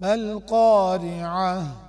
ما القارعة